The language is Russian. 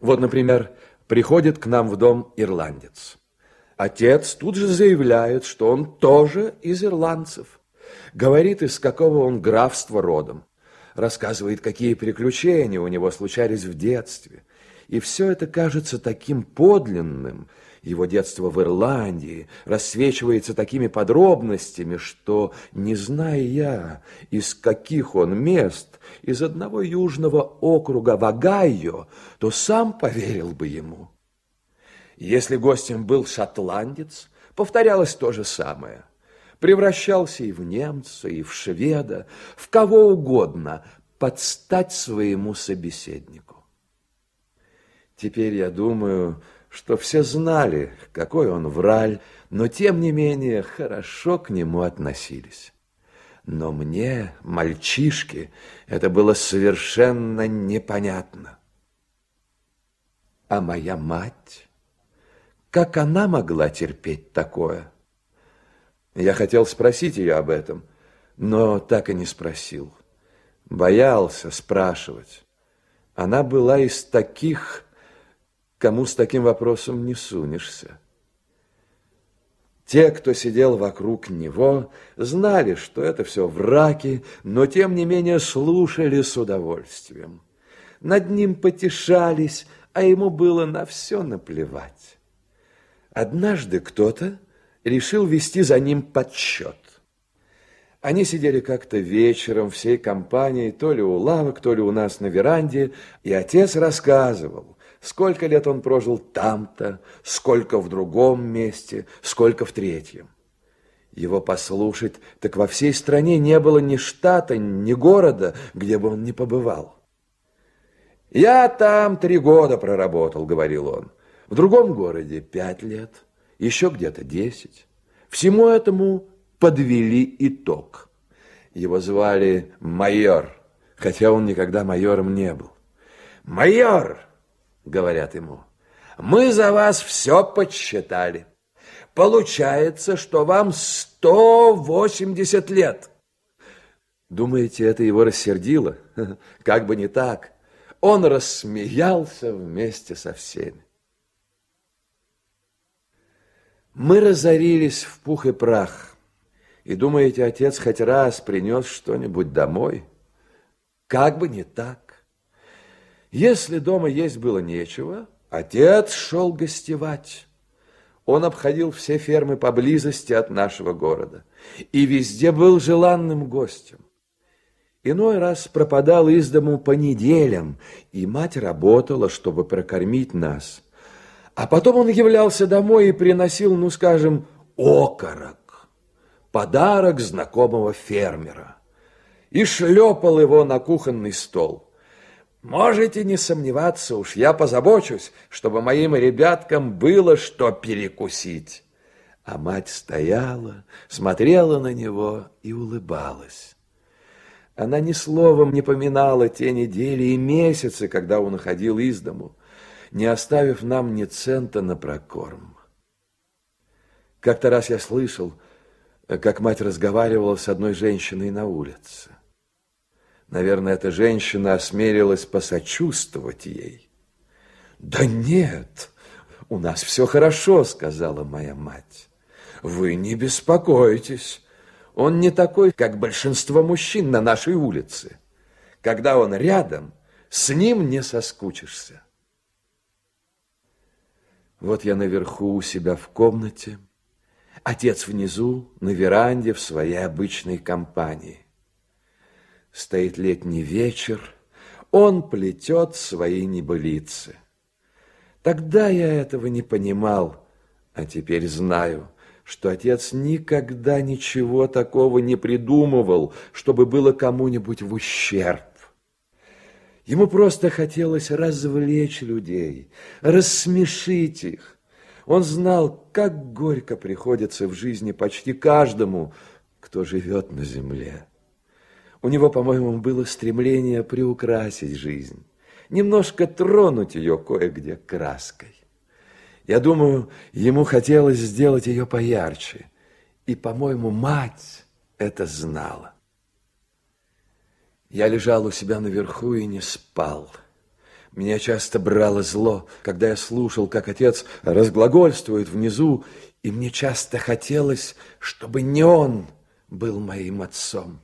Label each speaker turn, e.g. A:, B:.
A: Вот, например, приходит к нам в дом ирландец. Отец тут же заявляет, что он тоже из ирландцев. Говорит, из какого он графства родом. Рассказывает, какие приключения у него случались в детстве. И все это кажется таким подлинным, его детство в Ирландии рассвечивается такими подробностями, что, не зная я, из каких он мест, из одного южного округа в то сам поверил бы ему. Если гостем был шотландец, повторялось то же самое. Превращался и в немца, и в шведа, в кого угодно, подстать своему собеседнику. Теперь я думаю, что все знали, какой он враль, но тем не менее хорошо к нему относились. Но мне, мальчишке, это было совершенно непонятно. А моя мать, как она могла терпеть такое? Я хотел спросить ее об этом, но так и не спросил. Боялся спрашивать. Она была из таких кому с таким вопросом не сунешься. Те, кто сидел вокруг него, знали, что это все враки, но тем не менее слушали с удовольствием. Над ним потешались, а ему было на все наплевать. Однажды кто-то решил вести за ним подсчет. Они сидели как-то вечером всей компанией, то ли у лавок, то ли у нас на веранде, и отец рассказывал, Сколько лет он прожил там-то, сколько в другом месте, сколько в третьем. Его послушать, так во всей стране не было ни штата, ни города, где бы он не побывал. «Я там три года проработал», — говорил он. «В другом городе пять лет, еще где-то десять. Всему этому подвели итог. Его звали майор, хотя он никогда майором не был. «Майор!» Говорят ему, мы за вас все подсчитали. Получается, что вам 180 лет. Думаете, это его рассердило? Как бы не так. Он рассмеялся вместе со всеми. Мы разорились в пух и прах. И думаете, отец хоть раз принес что-нибудь домой? Как бы не так. Если дома есть было нечего, отец шел гостевать. Он обходил все фермы поблизости от нашего города и везде был желанным гостем. Иной раз пропадал из дому по неделям, и мать работала, чтобы прокормить нас. А потом он являлся домой и приносил, ну, скажем, окорок, подарок знакомого фермера, и шлепал его на кухонный стол. Можете не сомневаться, уж я позабочусь, чтобы моим ребяткам было что перекусить. А мать стояла, смотрела на него и улыбалась. Она ни словом не поминала те недели и месяцы, когда он уходил из дому, не оставив нам ни цента на прокорм. Как-то раз я слышал, как мать разговаривала с одной женщиной на улице. Наверное, эта женщина осмелилась посочувствовать ей. «Да нет, у нас все хорошо», — сказала моя мать. «Вы не беспокойтесь. Он не такой, как большинство мужчин на нашей улице. Когда он рядом, с ним не соскучишься». Вот я наверху у себя в комнате, отец внизу, на веранде, в своей обычной компании. Стоит летний вечер, он плетет свои небылицы. Тогда я этого не понимал, а теперь знаю, что отец никогда ничего такого не придумывал, чтобы было кому-нибудь в ущерб. Ему просто хотелось развлечь людей, рассмешить их. Он знал, как горько приходится в жизни почти каждому, кто живет на земле. У него, по-моему, было стремление приукрасить жизнь, немножко тронуть ее кое-где краской. Я думаю, ему хотелось сделать ее поярче, и, по-моему, мать это знала. Я лежал у себя наверху и не спал. Меня часто брало зло, когда я слушал, как отец разглагольствует внизу, и мне часто хотелось, чтобы не он был моим отцом.